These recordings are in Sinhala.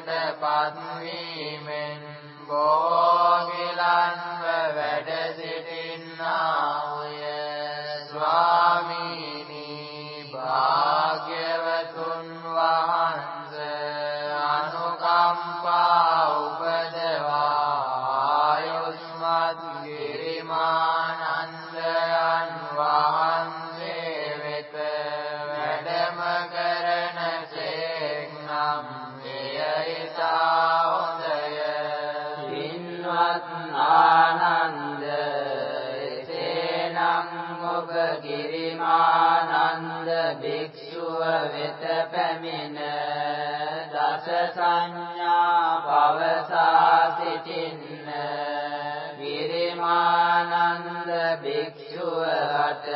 පිනට පත්වීමෙන් ගෝවිලන් වෙත පැමිණ දස සංඥා පවසා සිටින්න විරිමානන්ද භික්ෂුව හට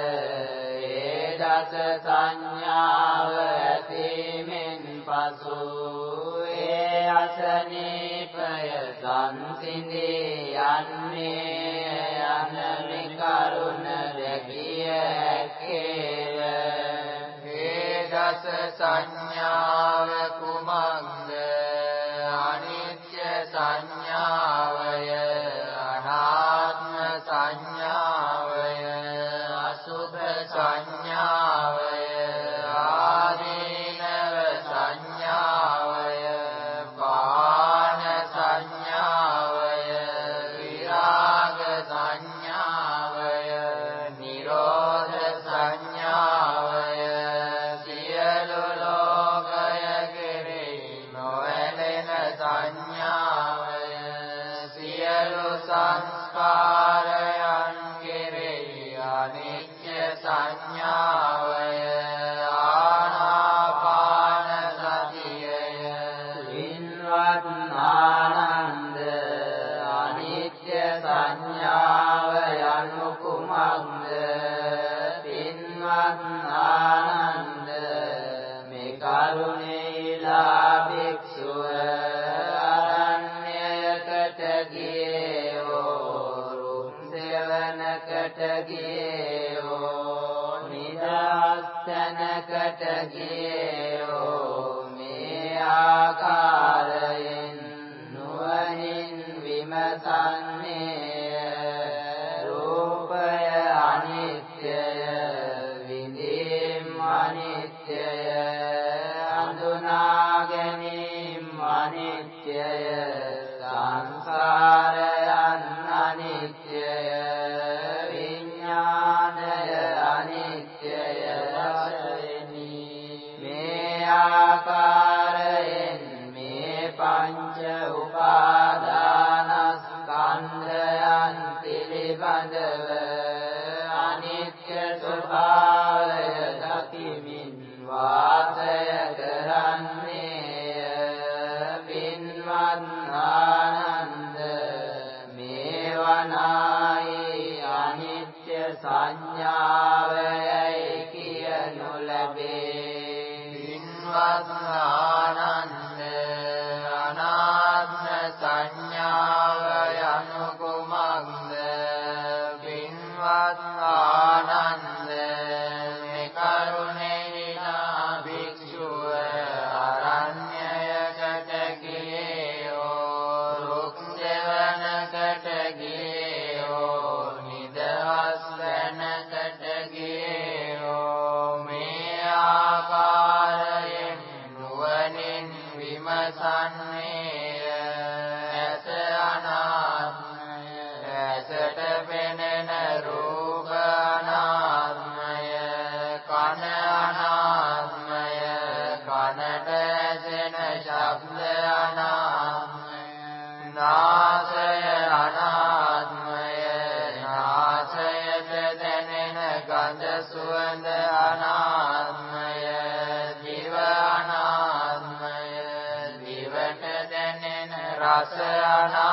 ඒ දස සංඥාව ඇසීමෙන් පසු ඒ අසනීපය සංසිඳී යන්නේ. සංඥාව කුමං Adonai. สันเน สนา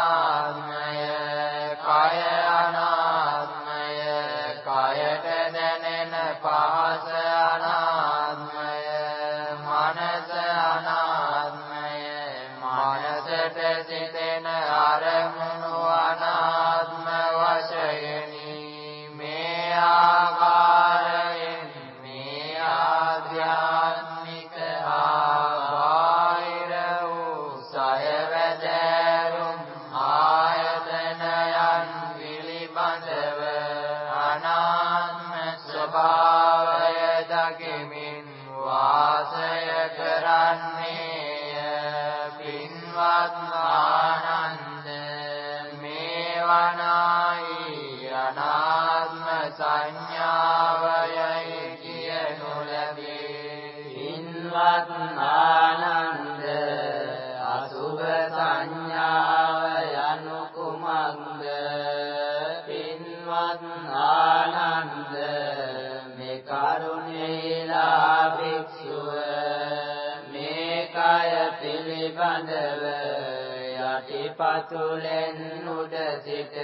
පතුලෙන් උඩ සිට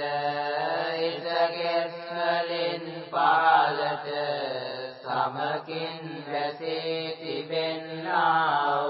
ඉසගෙස් වලින් පහළට සමකින් වැසී තිබෙන්නා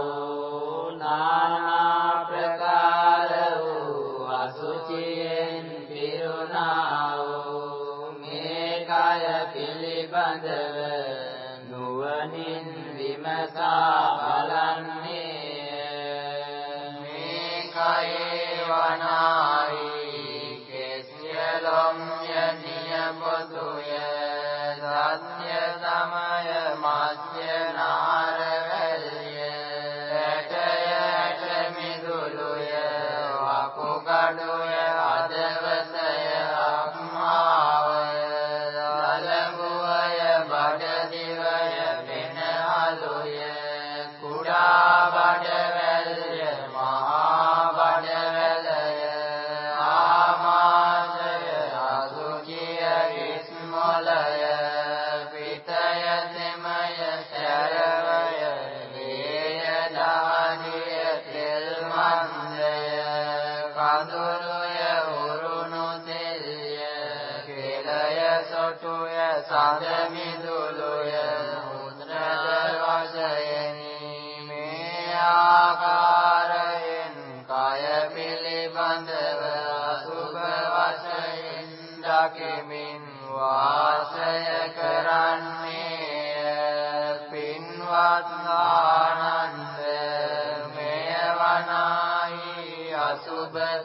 सा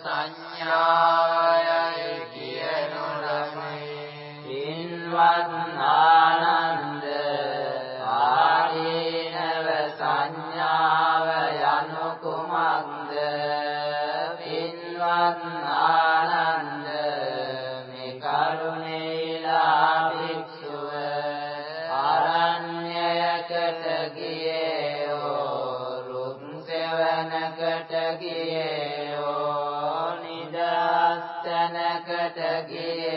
සංඥායයි කියනු රමයි. පින්වත් ตะเกีย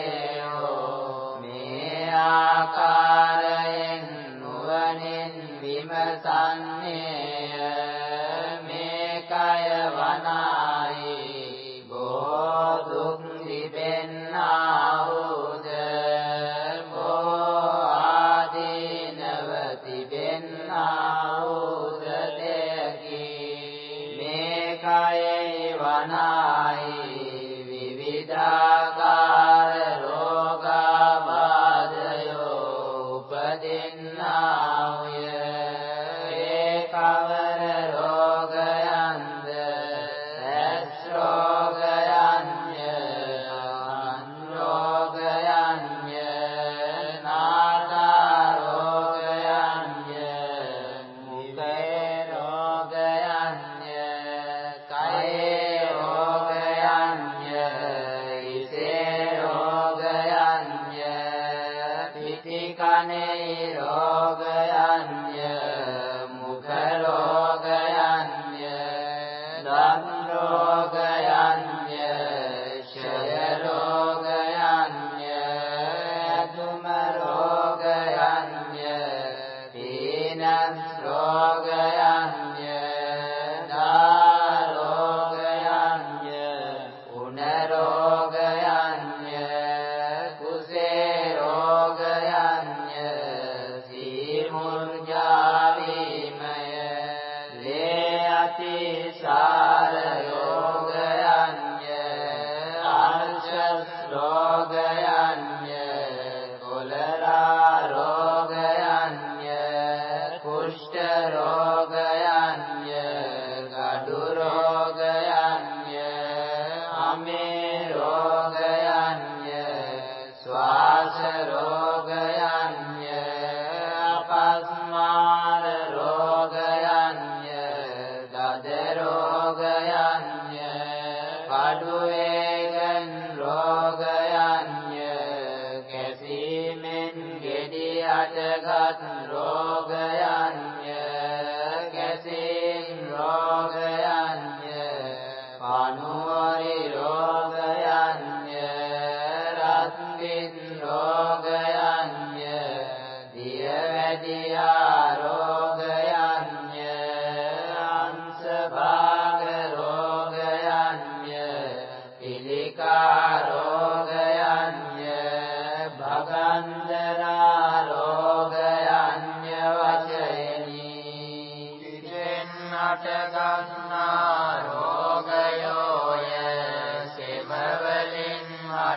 रोग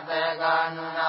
เตกานุน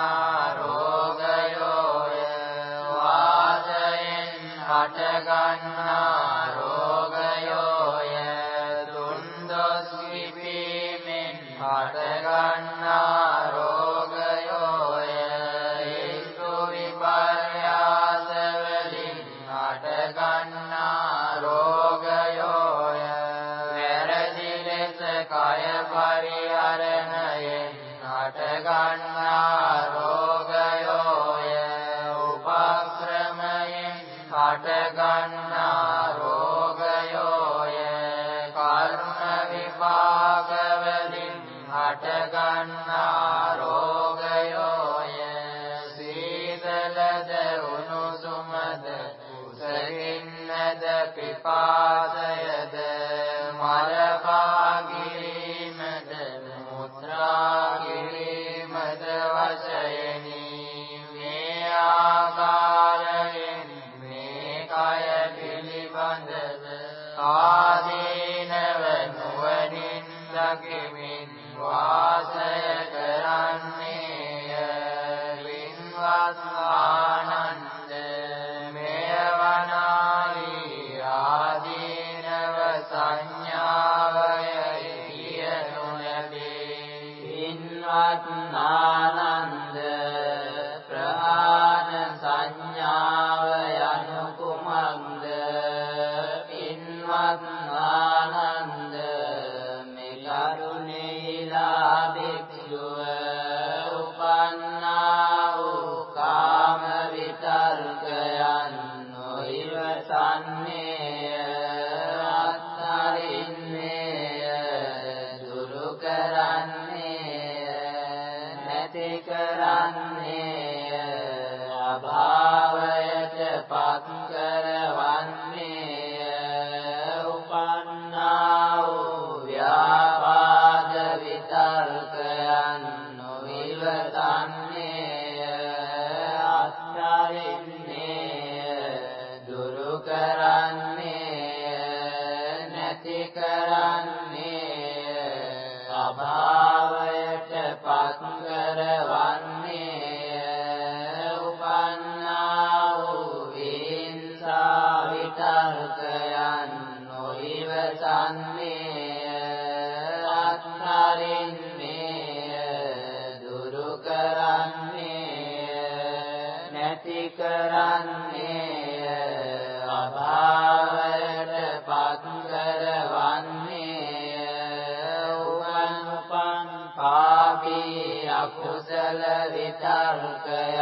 was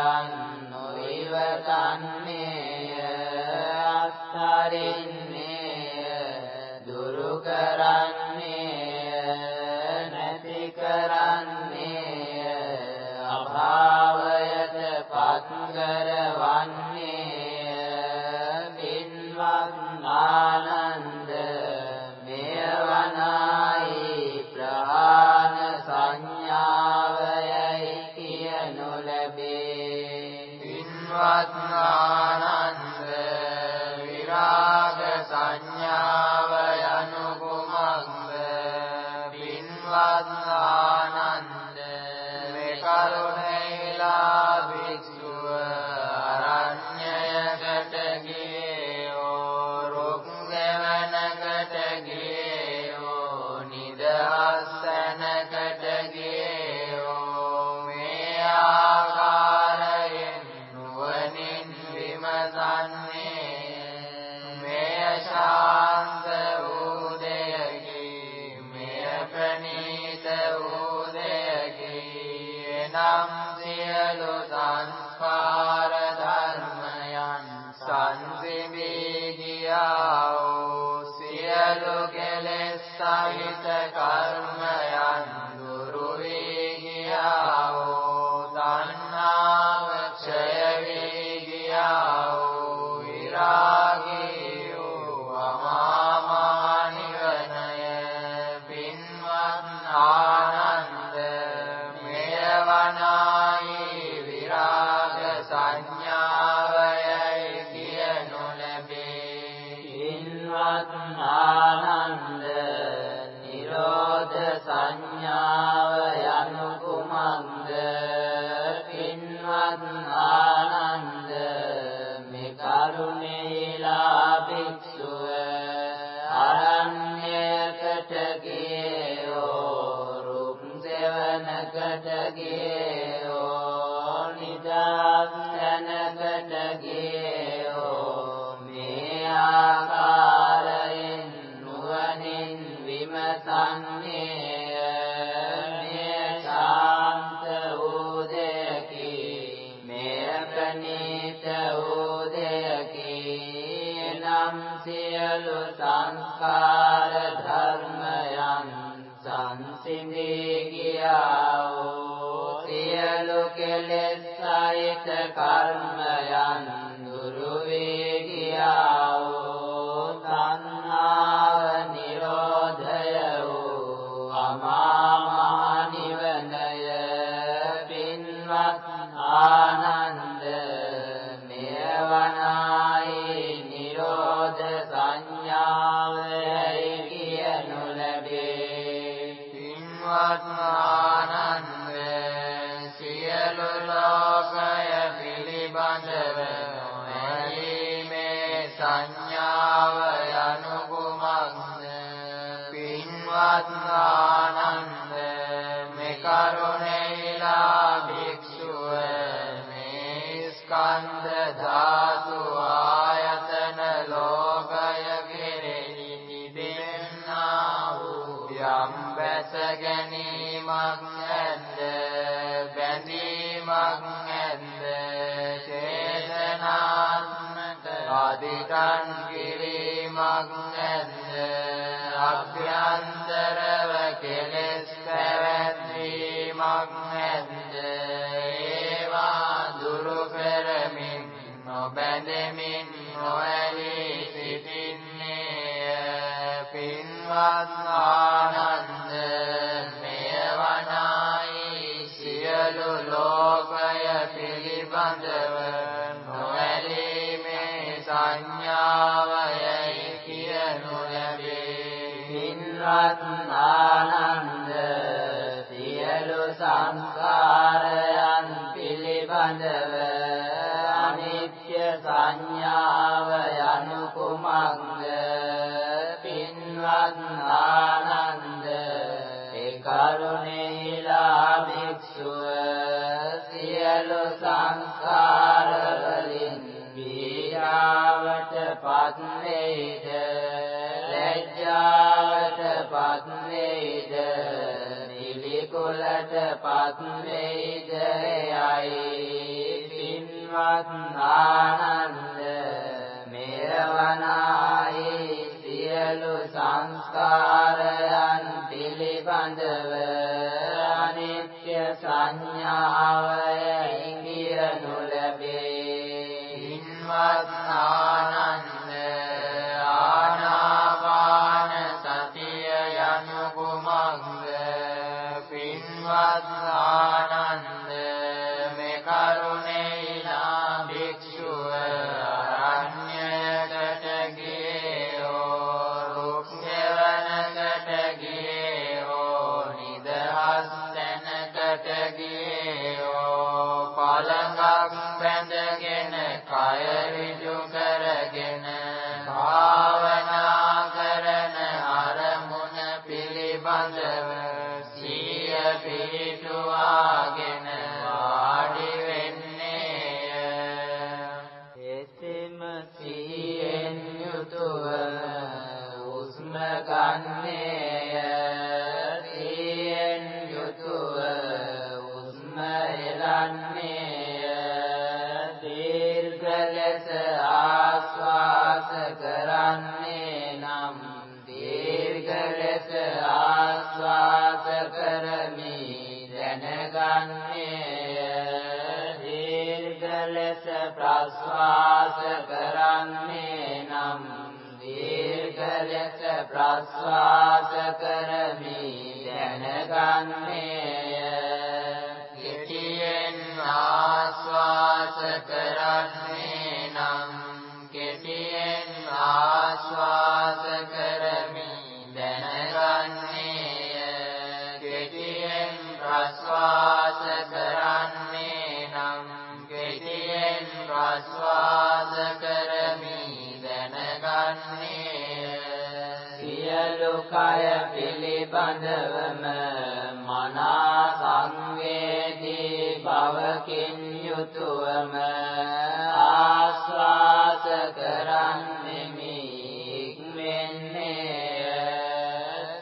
අයං නොවිවතන්නේය අත්තරින්නේය දුරු කරන්න สัน Father. සඳහන් කිරීමක් නැද්ද? අභ්‍යන්තරව කෙලෙස් පැවැත්වීමක් නැද්ද? ඒවා දුරු කරමින් නොබැඳෙමින් නොඇලී සිටින්නේ පින්වත් ආ ආනන්ද සියලු සංස්කාරයන් පිළිබඳව අනිත්‍ය සංඥාව නිලිකුලට පත් වේද යයි පින්වත් ආනන්ද මෙරවනායි සියලු සංස්කාරයන් පිළිබඳව අනිත්‍ය සංඥාවය ප්‍රස්වාස කරමි දැනගන්නේය. කෙටියෙන් ආස්වාස කරන්නේ නම් කෙටියෙන් ආස්වාස කරමි දැනගන්නේය. කෙටියෙන් ප්‍රස්වාස කරන්නේ නම් කෙටියෙන් ප්‍රස්වාස කරමි දැනගන්නේය. සියලු කය පිළිබඳවම මනා සංවේදී බවකින් යුතුවම ආස්වාස කරන්නෙමි ඉක්මෙන්නේ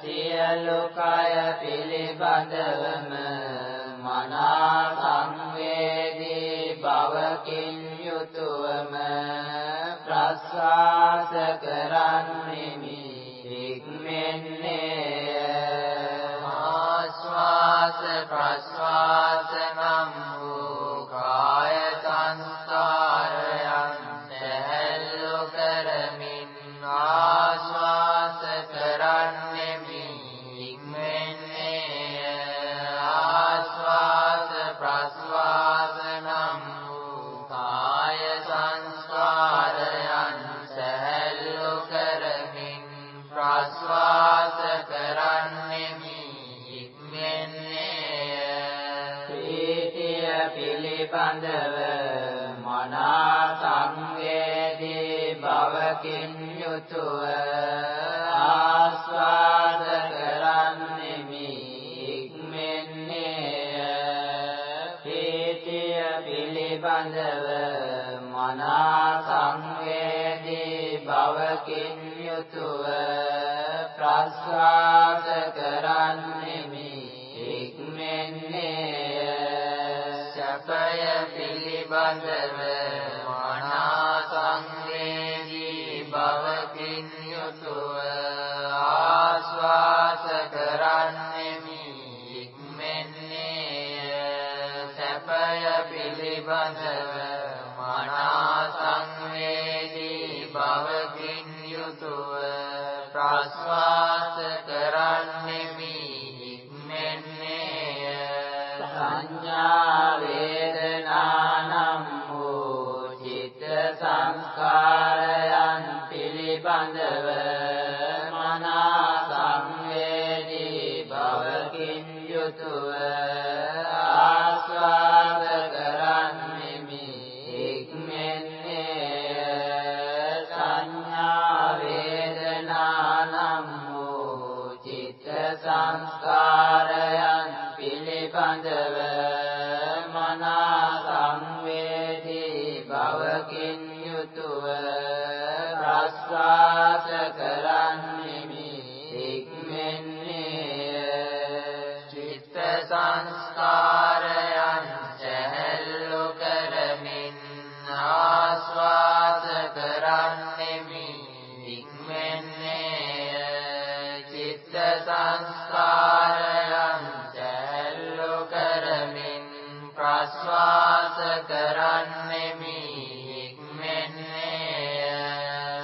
සියලු කය පිළිබඳවම මනා සංවේදී බවකින් යුතුවම ප්‍රස්වාස කරන්නෙමි ආස්වාස ප්‍රස්වාස නම් වූ කාය සංස්කාරයන් සැහැල්ලු කරමින් ආස්වාස කරන්නෙමි ඉක්මෙන්නේ ආස්වාස ප්‍රස්වාස නම් වූ කාය සංස්කාරයන් සැහැල්ලු කරමින් ප්‍රස්වාස පිළිබඳව මනා සංවේදී බවකින් යුතුව ආස්වාද කරන්නෙමි ඉක්මෙන්නේ ප්‍රීතිය පිළිබඳව මනා සංවේදී බවකින් යුතුව ප්‍රස්වාස කරන්නෙමි ප්‍රස්වාස කරන්නෙමි සංස්කාරයන් සැහැල්ලු කරමින් ප්‍රස්වාස කරන්නෙමි ඉක්මෙන්නේ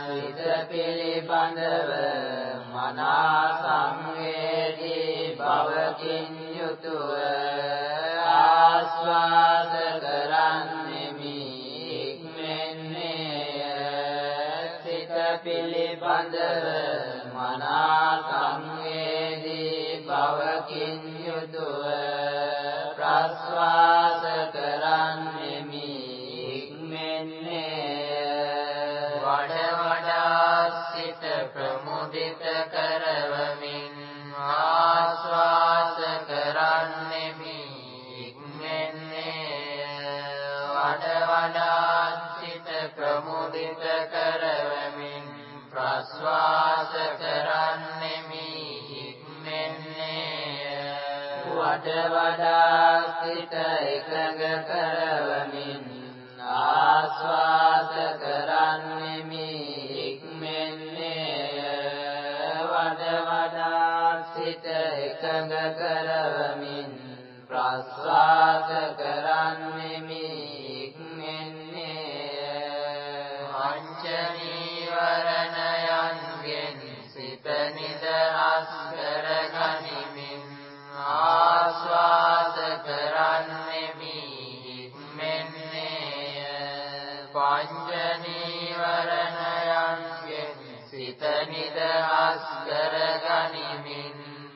හිත පිළිබඳව මනා සංවේදී බවකින් යුතුව ආස්වාද කරන්නෙමි ඉක්මෙන්නේ සිත පිළිබඳව මනා සංවේදී බවකින් යුතුව ප්‍රස්වාස කරන්නෙමි ඉක්මෙන්නේ වඩ වඩා සිත ප්‍රමුදිත කරවමින් ආස්වාද කරන්නෙමි ඉක්මෙන්නේ වඩ වඩා සිත ප්‍රමුදිත කරවමින් ප්‍රස්වාස කරන්නෙමි වඩ වඩා සිත එකඟ කරවමින් ආස්වාද කරන්නෙමි ඉක්මෙන්නේ වඩ වඩා සිත එකඟ කරවමින් ප්‍රස්වාද කරන්නෙමි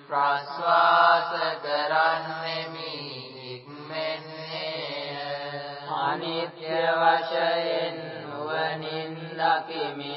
प्रासकरान् अनित्यवशयन्वनिन्द किमिन्नाश्वा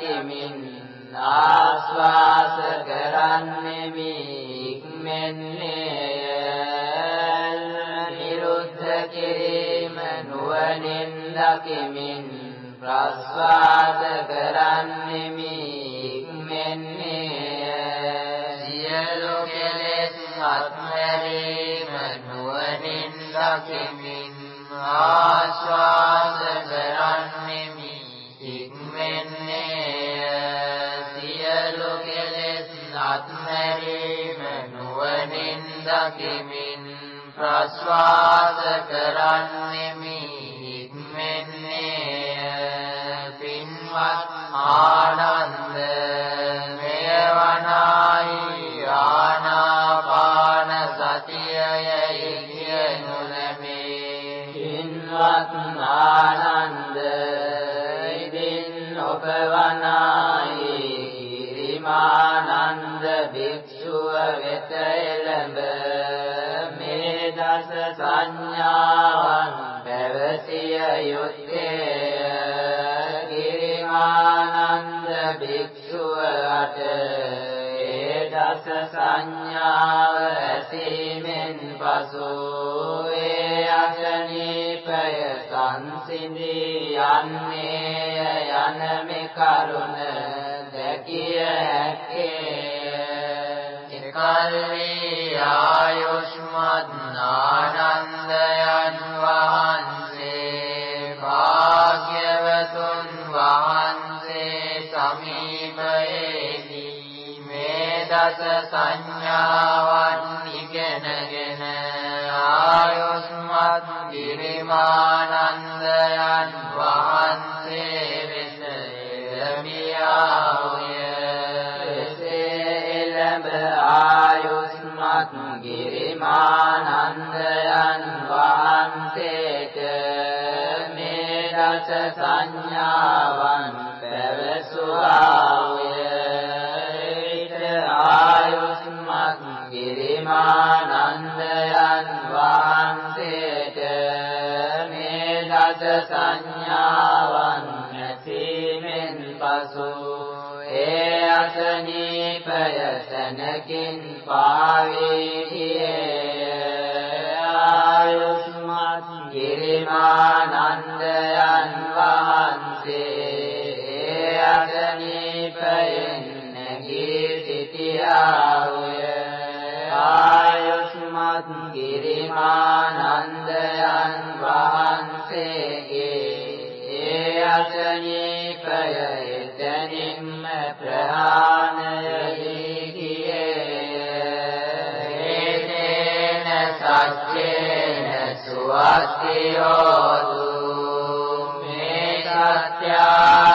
දකිමින් ආස්වාස කරන්නෙමි ඉක්මෙන්නේ නිරුද්ධ කිරීම නුවණින් දකිමින් ප්‍රස්වාද කරන්නෙමි ඉක්මෙන්නේ සියලු කෙලෙස් අත්හැරීම නුවණින් දකිමින් ආස්වාද කරන්නෙමි ප්‍රස්වාද කරන්නෙමි ඉක්මෙන්නේ පින්වත් ආනන්ද සංඥාව ඇසීමෙන් පසු ඒ අසනීපය සංසිඳී යන්නේ යන මේ කරුණ දැකිය හැක්කේ. එකල්හි ආයුෂ්මත් ආනන්දයන් වහන්සේ භාග්‍යවතුන් වහන්සේ දස සංඥාවන් ඉගෙනගෙන ආයුස්මත් ගිරිමානන්දයන් වහන්සේ වෙත එළඹියාය එළඹ ආයුස්මත් ගිරිමානන්දයන් වහන්සේට මේ දස සංඥාවන් ගිරිමානන්දයන් වහන්සේට මේ දස සංඥාවන් නැසීමෙන් පසු ඒ අසනීපය සනකින් පාවේහියේ ආයුස්මත් ගිරිමානන්දයන් වහන්සේ ගිරිමානන්දයන් වහන්සේගේ ඒ අසනීපය එතනින්ම ප්‍රහාණය ඒතේන සච්චේන සුවස්තියෝතු මේ සත්‍යා